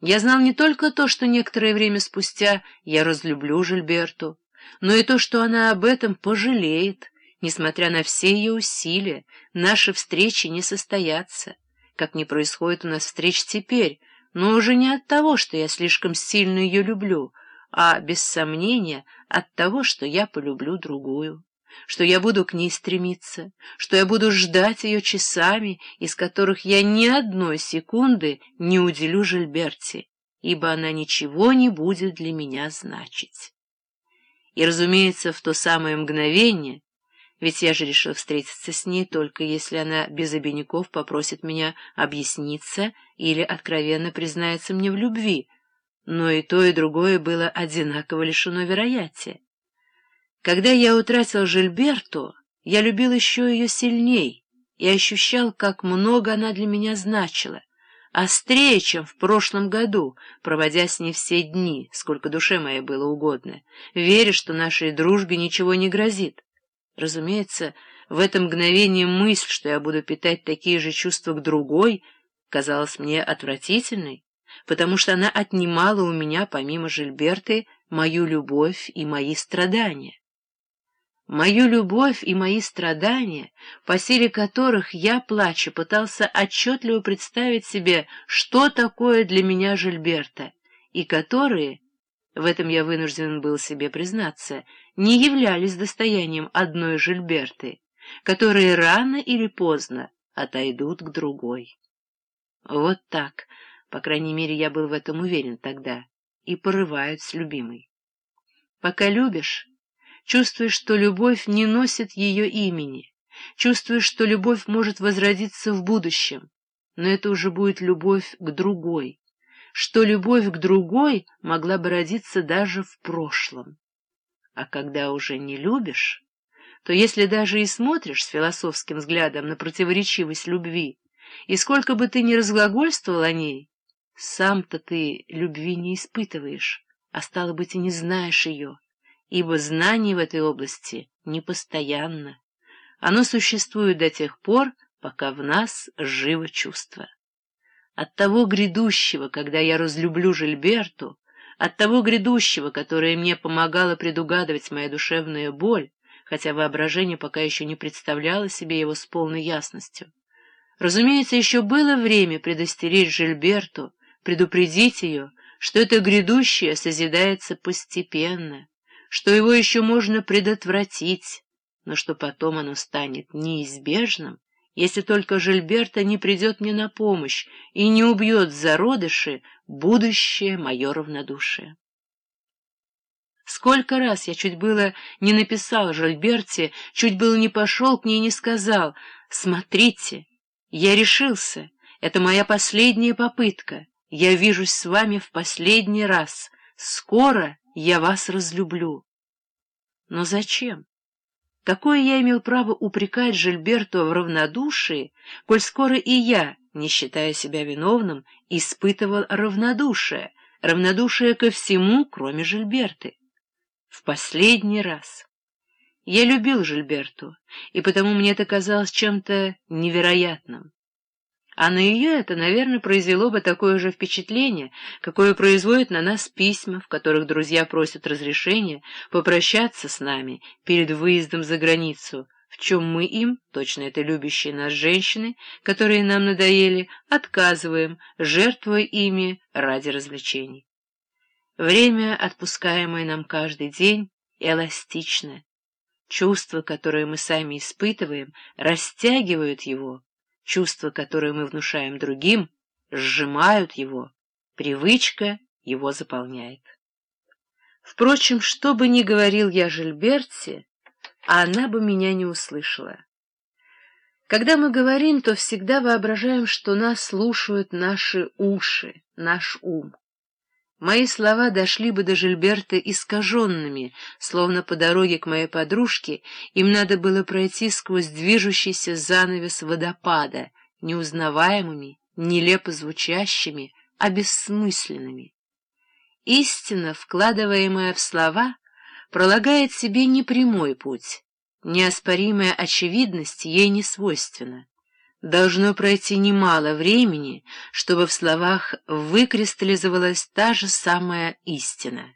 Я знал не только то, что некоторое время спустя я разлюблю Жильберту, но и то, что она об этом пожалеет, несмотря на все ее усилия, наши встречи не состоятся, как не происходит у нас встреч теперь, но уже не от того, что я слишком сильно ее люблю, а, без сомнения, от того, что я полюблю другую что я буду к ней стремиться, что я буду ждать ее часами, из которых я ни одной секунды не уделю Жильберте, ибо она ничего не будет для меня значить. И, разумеется, в то самое мгновение, ведь я же решил встретиться с ней только если она без обиняков попросит меня объясниться или откровенно признается мне в любви, но и то, и другое было одинаково лишено вероятия. Когда я утратил Жильберту, я любил еще ее сильней и ощущал, как много она для меня значила, острее, чем в прошлом году, проводя с ней все дни, сколько душе моей было угодно, веря, что нашей дружбе ничего не грозит. Разумеется, в это мгновение мысль, что я буду питать такие же чувства к другой, казалась мне отвратительной, потому что она отнимала у меня, помимо Жильберты, мою любовь и мои страдания. Мою любовь и мои страдания, по силе которых я, плача, пытался отчетливо представить себе, что такое для меня Жильберта, и которые, в этом я вынужден был себе признаться, не являлись достоянием одной Жильберты, которые рано или поздно отойдут к другой. Вот так, по крайней мере, я был в этом уверен тогда, и порывают с любимой. Пока любишь чувствуешь, что любовь не носит ее имени, чувствуешь, что любовь может возродиться в будущем, но это уже будет любовь к другой, что любовь к другой могла бы родиться даже в прошлом. А когда уже не любишь, то если даже и смотришь с философским взглядом на противоречивость любви, и сколько бы ты ни разглагольствовал о ней, сам-то ты любви не испытываешь, а стало быть и не знаешь ее ибо знание в этой области непостоянно. Оно существует до тех пор, пока в нас живо чувство. От того грядущего, когда я разлюблю Жильберту, от того грядущего, которое мне помогало предугадывать моя душевная боль, хотя воображение пока еще не представляло себе его с полной ясностью. Разумеется, еще было время предостеречь Жильберту, предупредить ее, что это грядущее созидается постепенно, что его еще можно предотвратить, но что потом оно станет неизбежным, если только Жильберта не придет мне на помощь и не убьет зародыши будущее мое равнодушие. Сколько раз я чуть было не написал Жильберте, чуть было не пошел к ней и не сказал «Смотрите, я решился, это моя последняя попытка, я вижусь с вами в последний раз, скоро я вас разлюблю. Но зачем? Какое я имел право упрекать Жильберту в равнодушии, коль скоро и я, не считая себя виновным, испытывал равнодушие, равнодушие ко всему, кроме Жильберты? В последний раз. Я любил Жильберту, и потому мне это казалось чем-то невероятным. А на ее это, наверное, произвело бы такое же впечатление, какое производят на нас письма, в которых друзья просят разрешения попрощаться с нами перед выездом за границу, в чем мы им, точно это любящие нас женщины, которые нам надоели, отказываем, жертвуя ими ради развлечений. Время, отпускаемое нам каждый день, эластично. Чувства, которые мы сами испытываем, растягивают его, Чувства, которые мы внушаем другим, сжимают его, привычка его заполняет. Впрочем, что бы ни говорил я Жильберте, она бы меня не услышала. Когда мы говорим, то всегда воображаем, что нас слушают наши уши, наш ум. Мои слова дошли бы до Жильберта искаженными, словно по дороге к моей подружке им надо было пройти сквозь движущийся занавес водопада, неузнаваемыми, нелепо звучащими, а бессмысленными. Истина, вкладываемая в слова, пролагает себе непрямой путь, неоспоримая очевидность ей не свойственна. Должно пройти немало времени, чтобы в словах выкристаллизовалась та же самая истина.